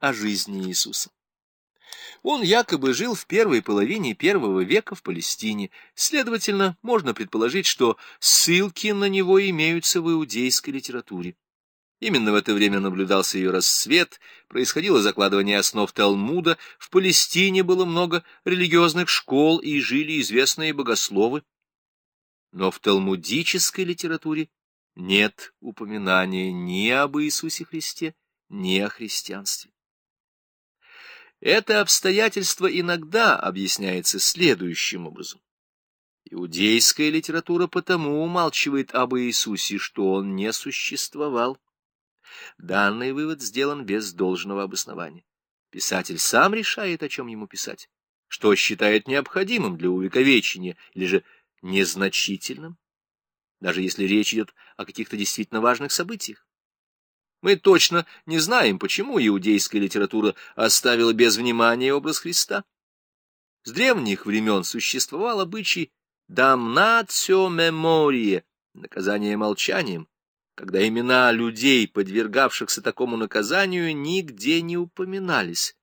о жизни Иисуса. Он якобы жил в первой половине первого века в Палестине, следовательно, можно предположить, что ссылки на него имеются в иудейской литературе. Именно в это время наблюдался ее расцвет, происходило закладывание основ Талмуда, в Палестине было много религиозных школ и жили известные богословы. Но в талмудической литературе нет упоминания ни об Иисусе Христе, ни о христианстве. Это обстоятельство иногда объясняется следующим образом. Иудейская литература потому умалчивает об Иисусе, что он не существовал. Данный вывод сделан без должного обоснования. Писатель сам решает, о чем ему писать, что считает необходимым для увековечения или же незначительным, даже если речь идет о каких-то действительно важных событиях. Мы точно не знаем, почему иудейская литература оставила без внимания образ Христа. С древних времен существовал обычай «дамнацио меморие» — наказание молчанием, когда имена людей, подвергавшихся такому наказанию, нигде не упоминались.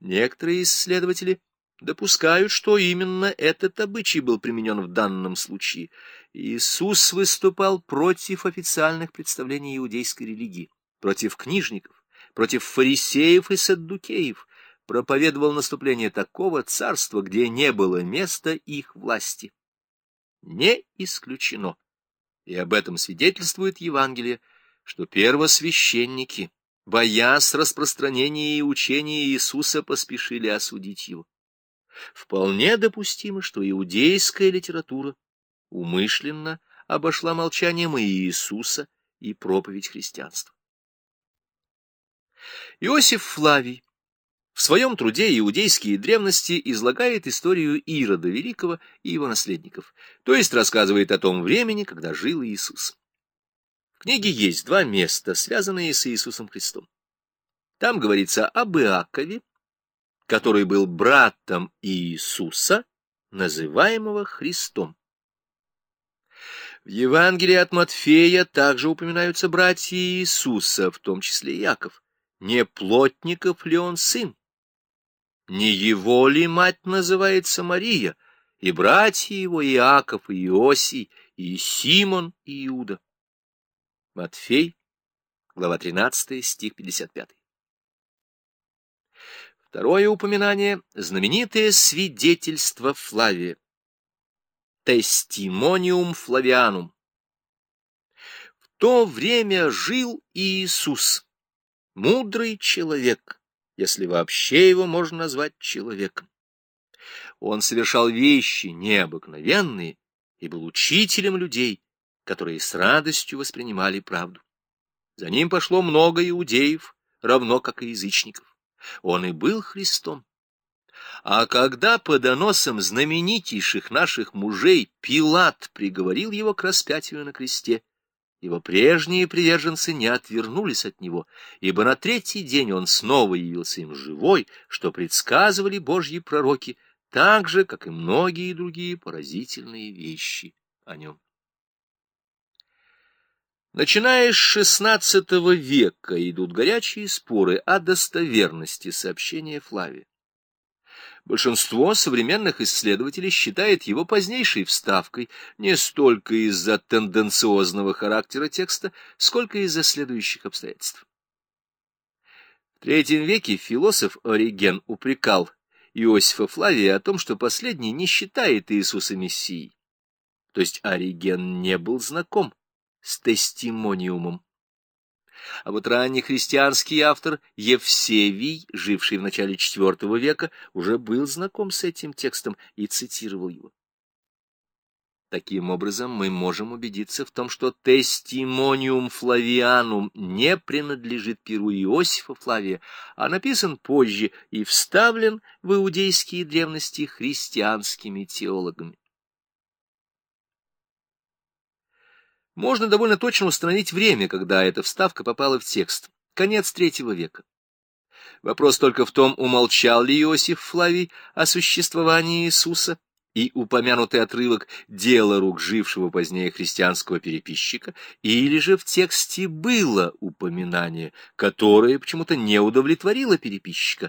Некоторые исследователи допускают, что именно этот обычай был применен в данном случае. Иисус выступал против официальных представлений иудейской религии, против книжников, против фарисеев и саддукеев, проповедовал наступление такого царства, где не было места их власти. Не исключено, и об этом свидетельствует Евангелие, что первосвященники, боясь распространения и учения Иисуса, поспешили осудить его. Вполне допустимо, что иудейская литература умышленно обошла молчанием и Иисуса, и проповедь христианства. Иосиф Флавий в своем труде «Иудейские древности» излагает историю Ирода Великого и его наследников, то есть рассказывает о том времени, когда жил Иисус. В книге есть два места, связанные с Иисусом Христом. Там говорится об Иакове, который был братом Иисуса, называемого Христом. В Евангелии от Матфея также упоминаются братья Иисуса, в том числе Яков. Не плотников ли он сын? Не его ли мать называется Мария, и братья его Иаков и Иосий, и Симон и Иуда? Матфей, глава 13, стих 55. Второе упоминание — знаменитое свидетельство Флавия. Тестимониум Флавианум. В то время жил Иисус, мудрый человек, если вообще его можно назвать человеком. Он совершал вещи необыкновенные и был учителем людей, которые с радостью воспринимали правду. За ним пошло много иудеев, равно как и язычников. Он и был Христом. А когда по доносам знаменитейших наших мужей Пилат приговорил его к распятию на кресте, его прежние приверженцы не отвернулись от него, ибо на третий день он снова явился им живой, что предсказывали божьи пророки, так же, как и многие другие поразительные вещи о нем. Начиная с XVI века идут горячие споры о достоверности сообщения Флавия. Большинство современных исследователей считает его позднейшей вставкой не столько из-за тенденциозного характера текста, сколько из-за следующих обстоятельств. В III веке философ Ориген упрекал Иосифа Флавия о том, что последний не считает Иисуса Мессией. То есть Ориген не был знаком с тестимониумом. А вот ранний христианский автор Евсевий, живший в начале IV века, уже был знаком с этим текстом и цитировал его. Таким образом, мы можем убедиться в том, что «тестимониум Флавианум» не принадлежит перу Иосифа Флавия, а написан позже и вставлен в иудейские древности христианскими теологами. Можно довольно точно установить время, когда эта вставка попала в текст. Конец третьего века. Вопрос только в том, умолчал ли Иосиф Флавий о существовании Иисуса, и упомянутый отрывок «Дело рук жившего позднее христианского переписчика», или же в тексте было упоминание, которое почему-то не удовлетворило переписчика,